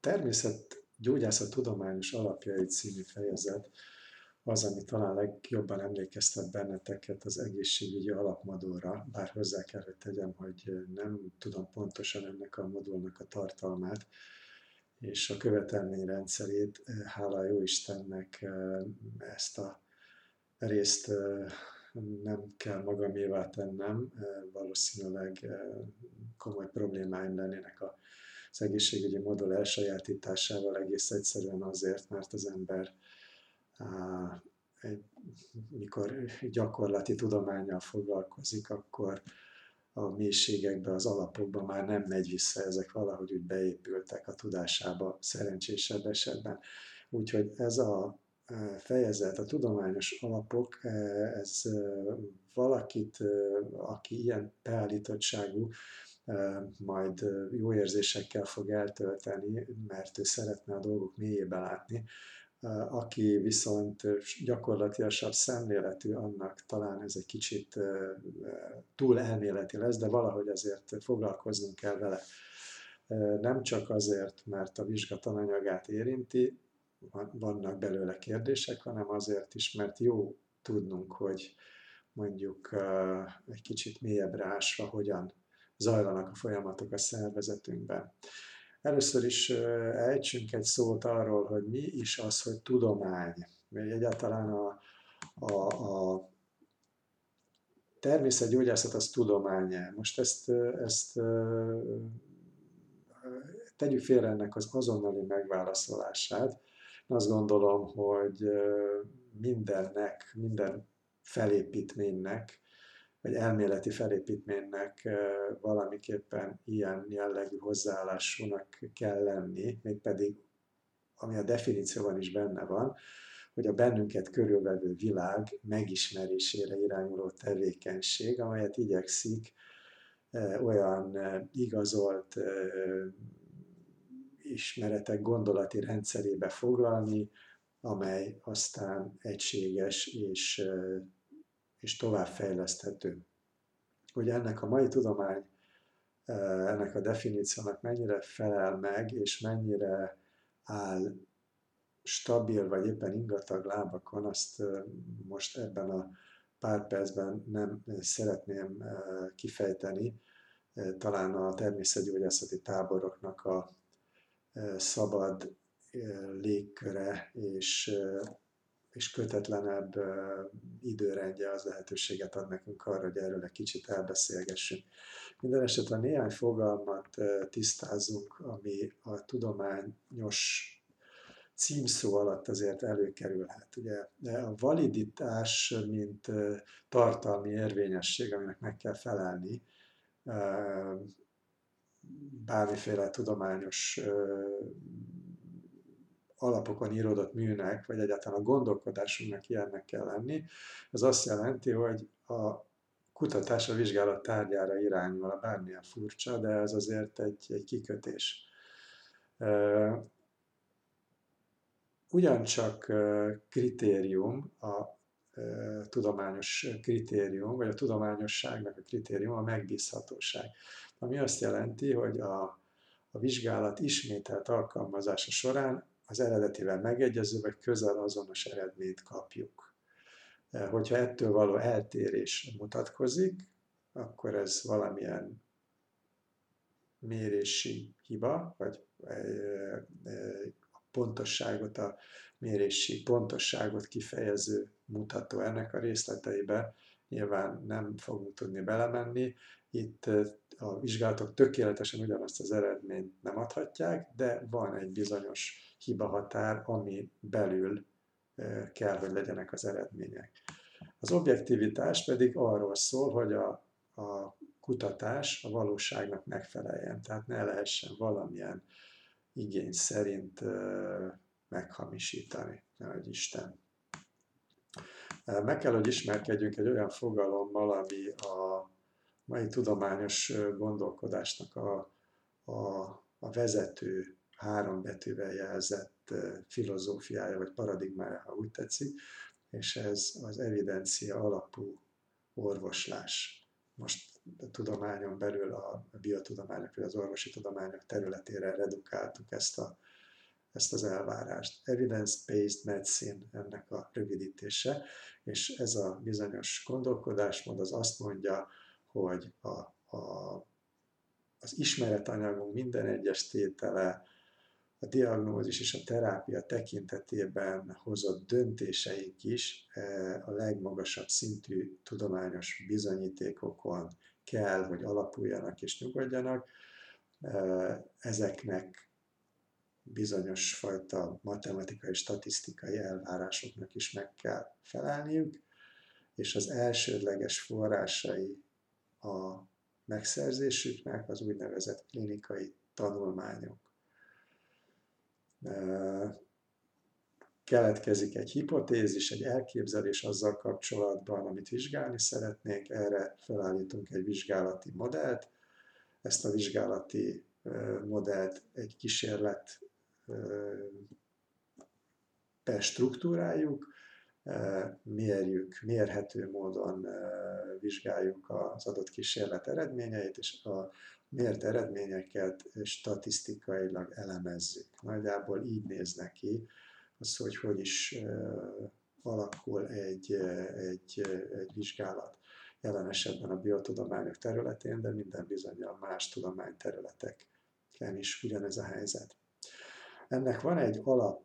természet gyógyászat tudományos alapjai című fejezet az, ami talán legjobban emlékeztet benneteket az egészségügyi alapmodulra, bár hozzá kell, hogy tegyem, hogy nem tudom pontosan ennek a modulnak a tartalmát, és a követelményrendszerét, hála jó Istennek ezt a részt nem kell magamévá tennem, valószínűleg komoly problémáim lennének az egészségügyi modul elsajátításával egész egyszerűen azért, mert az ember mikor gyakorlati tudományjal foglalkozik, akkor a mélységekbe, az alapokba már nem megy vissza, ezek valahogy úgy beépültek a tudásába szerencsésebb esetben. Úgyhogy ez a fejezet, a tudományos alapok, ez valakit, aki ilyen beállítottságú, majd jó érzésekkel fog eltölteni, mert ő szeretne a dolgok mélyébe látni, aki viszont gyakorlatilasabb szemléletű, annak talán ez egy kicsit túl elméleti lesz, de valahogy azért foglalkoznunk kell vele. Nem csak azért, mert a vizsga tananyagát érinti, vannak belőle kérdések, hanem azért is, mert jó tudnunk, hogy mondjuk egy kicsit mélyebbre ásva hogyan zajlanak a folyamatok a szervezetünkben. Először is ejtsünk egy szót arról, hogy mi is az, hogy tudomány. Még egyáltalán a, a, a természetgyógyászat az tudománya. Most ezt, ezt tegyük félre ennek az azonnali megválaszolását. Azt gondolom, hogy mindennek, minden felépítménynek vagy elméleti felépítménynek valamiképpen ilyen jellegű hozzáállásúnak kell lenni, mégpedig, ami a definícióban is benne van, hogy a bennünket körülvevő világ megismerésére irányuló tevékenység, amelyet igyekszik olyan igazolt ismeretek gondolati rendszerébe foglalni, amely aztán egységes és és továbbfejleszthető. Hogy ennek a mai tudomány, e, ennek a definíciónak mennyire felel meg, és mennyire áll stabil, vagy éppen ingatag lábakon, azt e, most ebben a pár percben nem szeretném e, kifejteni. Talán a természetgyógyászati táboroknak a szabad légköre és és kötetlenebb időrendje az lehetőséget ad nekünk arra, hogy erről egy kicsit elbeszélgessünk. Minden esetre néhány fogalmat tisztázunk, ami a tudományos címszó alatt azért előkerülhet. Ugye a validitás, mint tartalmi érvényesség, aminek meg kell felelni, bármiféle tudományos alapokon íródott műnek, vagy egyáltalán a gondolkodásunknak ilyennek kell lenni. Ez azt jelenti, hogy a kutatás a vizsgálat tárgyára irányul, bármilyen furcsa, de ez azért egy, egy kikötés. Ugyancsak kritérium a tudományos kritérium, vagy a tudományosságnak a kritérium a megbízhatóság. Ami azt jelenti, hogy a, a vizsgálat ismételt alkalmazása során az eredetivel megegyező vagy közel azonos eredményt kapjuk. E, hogyha ettől való eltérés mutatkozik, akkor ez valamilyen mérési hiba, vagy e, e, a pontosságot, a mérési pontosságot kifejező mutató ennek a részleteibe nyilván nem fogunk tudni belemenni. Itt a vizsgálatok tökéletesen ugyanazt az eredményt nem adhatják, de van egy bizonyos hiba határ, ami belül kell, hogy legyenek az eredmények. Az objektivitás pedig arról szól, hogy a, a kutatás a valóságnak megfeleljen, tehát ne lehessen valamilyen igény szerint meghamisítani, nehogy Isten. Meg kell, hogy ismerkedjünk egy olyan fogalommal, ami a mai tudományos gondolkodásnak a, a, a vezető három betűvel jelzett filozófiája vagy paradigmája, ha úgy tetszik, és ez az evidencia alapú orvoslás. most a tudományon belül a biotudományok vagy az orvosi tudományok területére redukáltuk ezt, a, ezt az elvárást. Evidence-based medicine ennek a rövidítése, és ez a bizonyos gondolkodásmód az azt mondja, hogy a, a, az ismeretanyagunk minden egyes tétele, a diagnózis és a terápia tekintetében hozott döntéseink is eh, a legmagasabb szintű tudományos bizonyítékokon kell, hogy alapuljanak és nyugodjanak. Eh, ezeknek bizonyos fajta matematikai, statisztikai elvárásoknak is meg kell felelniük, és az elsődleges forrásai a megszerzésüknek az úgynevezett klinikai tanulmányok. Keletkezik egy hipotézis, egy elképzelés azzal kapcsolatban, amit vizsgálni szeretnénk, erre felállítunk egy vizsgálati modellt, ezt a vizsgálati modellt egy kísérlet struktúráljuk, mérjük, mérhető módon vizsgáljuk az adott kísérlet eredményeit, és a mért eredményeket statisztikailag elemezzük. Nagyjából így néz neki az, hogy hogy is alakul egy, egy, egy vizsgálat. Jelen esetben a biotudományok területén, de minden bizonyal más tudományterületeken is ugyanez a helyzet. Ennek van egy alap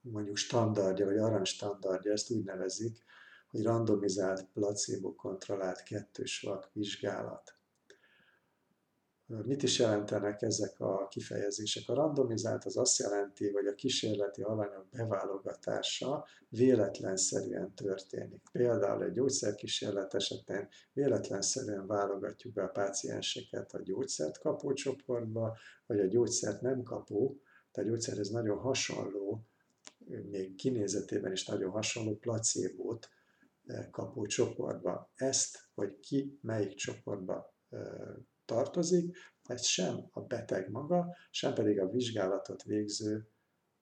mondjuk standardja, vagy aranystandardja, ezt úgy nevezik, hogy randomizált, placebo-kontrollált kettős vak vizsgálat. Mit is jelentenek ezek a kifejezések? A randomizált az azt jelenti, hogy a kísérleti alanyok beválogatása véletlenszerűen történik. Például egy gyógyszerkísérlet esetén véletlenszerűen válogatjuk be a pácienseket a gyógyszert kapó csoportba, vagy a gyógyszert nem kapó, tehát a gyógyszerhez nagyon hasonló, még kinézetében is nagyon hasonló placebót kapó csoportba. Ezt, hogy ki melyik csoportba tartozik, ezt sem a beteg maga, sem pedig a vizsgálatot végző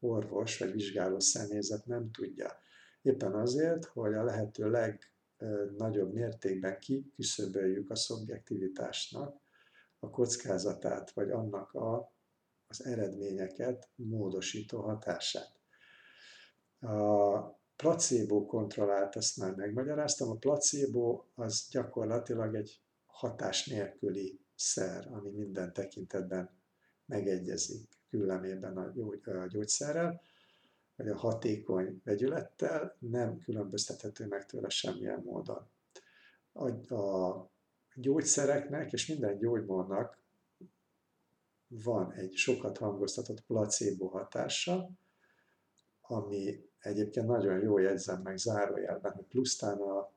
orvos vagy vizsgáló személyzet nem tudja. Éppen azért, hogy a lehető legnagyobb mértékben kiküszöböljük a szubjektivitásnak a kockázatát, vagy annak a, az eredményeket módosító hatását. A placebo kontrollált, ezt már megmagyaráztam, a placebo az gyakorlatilag egy hatás nélküli szer, ami minden tekintetben megegyezik küllemében a, gyógy, a gyógyszerrel, vagy a hatékony vegyülettel, nem különböztethető meg tőle semmilyen módon. A, a gyógyszereknek és minden gyógymódnak van egy sokat hangoztatott placebo hatása, ami egyébként nagyon jó jegyzem meg zárójelben, hogy plusztán a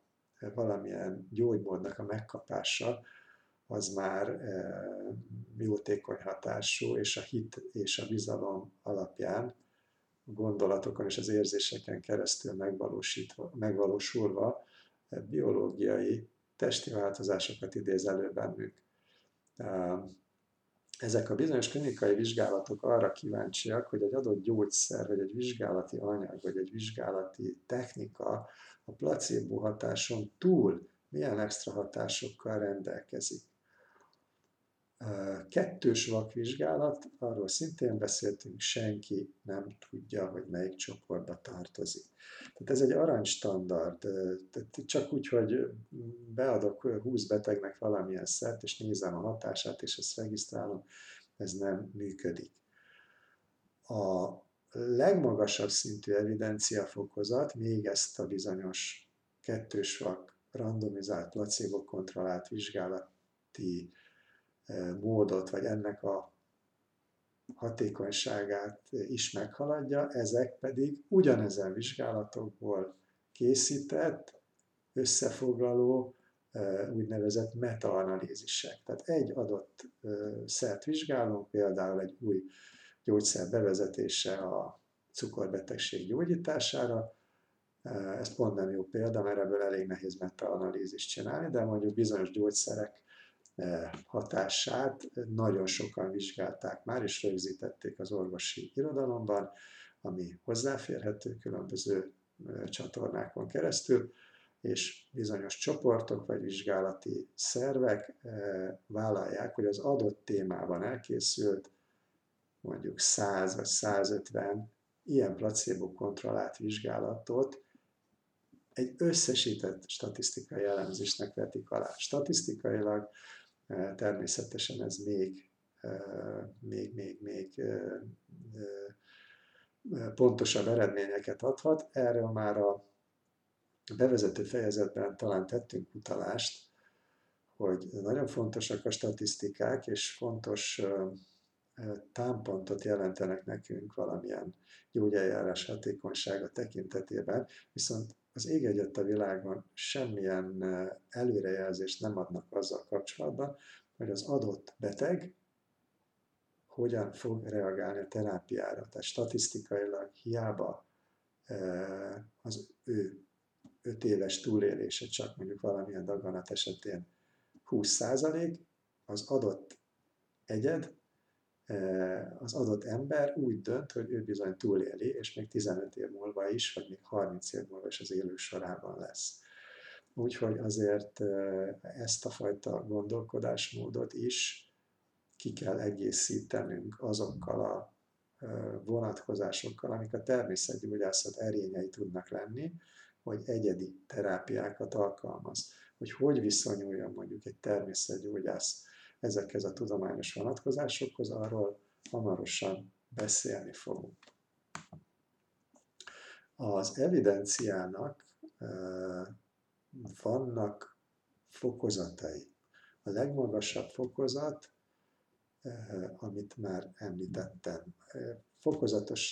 valamilyen gyógymódnak a megkapása az már e, jótékony hatású, és a hit és a bizalom alapján a gondolatokon és az érzéseken keresztül megvalósítva, megvalósulva e, biológiai testi változásokat idéz elő bennük. Ezek a bizonyos klinikai vizsgálatok arra kíváncsiak, hogy egy adott gyógyszer, vagy egy vizsgálati anyag, vagy egy vizsgálati technika a placebo hatáson túl milyen extra hatásokkal rendelkezik. Kettős vakvizsgálat, arról szintén beszéltünk, senki nem tudja, hogy melyik csoportba tartozik. Tehát ez egy aranystandard, tehát csak úgy, hogy beadok 20 betegnek valamilyen szert, és nézem a hatását, és ezt regisztrálom, ez nem működik. A legmagasabb szintű evidenciafokozat még ezt a bizonyos kettős vak randomizált, placebo-kontrollált vizsgálati módot, vagy ennek a hatékonyságát is meghaladja, ezek pedig ugyanezen vizsgálatokból készített, összefoglaló, úgynevezett metaanalízisek. Tehát egy adott szert vizsgálunk, például egy új gyógyszer bevezetése a cukorbetegség gyógyítására, ez pont nem jó példa, mert ebből elég nehéz metaanalízist csinálni, de mondjuk bizonyos gyógyszerek hatását nagyon sokan vizsgálták már, és rögzítették az orvosi irodalomban, ami hozzáférhető különböző csatornákon keresztül, és bizonyos csoportok vagy vizsgálati szervek vállalják, hogy az adott témában elkészült mondjuk 100 vagy 150 ilyen placebo kontrollált vizsgálatot egy összesített statisztikai elemzésnek vetik alá. Statisztikailag természetesen ez még, még, még, még pontosabb eredményeket adhat. Erről már a bevezető fejezetben talán tettünk utalást, hogy nagyon fontosak a statisztikák, és fontos támpontot jelentenek nekünk valamilyen gyógyeljárás hatékonysága tekintetében, viszont az ég egyet a világon semmilyen előrejelzést nem adnak azzal kapcsolatban, hogy az adott beteg hogyan fog reagálni a terápiára. Tehát statisztikailag hiába az ő 5 éves túlélése csak mondjuk valamilyen daganat esetén 20%, az adott egyed, az adott ember úgy dönt, hogy ő bizony túléli, és még 15 év múlva is, vagy még 30 év múlva is az élő sorában lesz. Úgyhogy azért ezt a fajta gondolkodásmódot is ki kell egészítenünk azokkal a vonatkozásokkal, amik a természetgyógyászat erényei tudnak lenni, hogy egyedi terápiákat alkalmaz. Hogy hogy viszonyuljon mondjuk egy természetgyógyász ezekhez a tudományos vonatkozásokhoz, arról hamarosan beszélni fogunk. Az evidenciának vannak fokozatai. A legmagasabb fokozat, amit már említettem, fokozatosan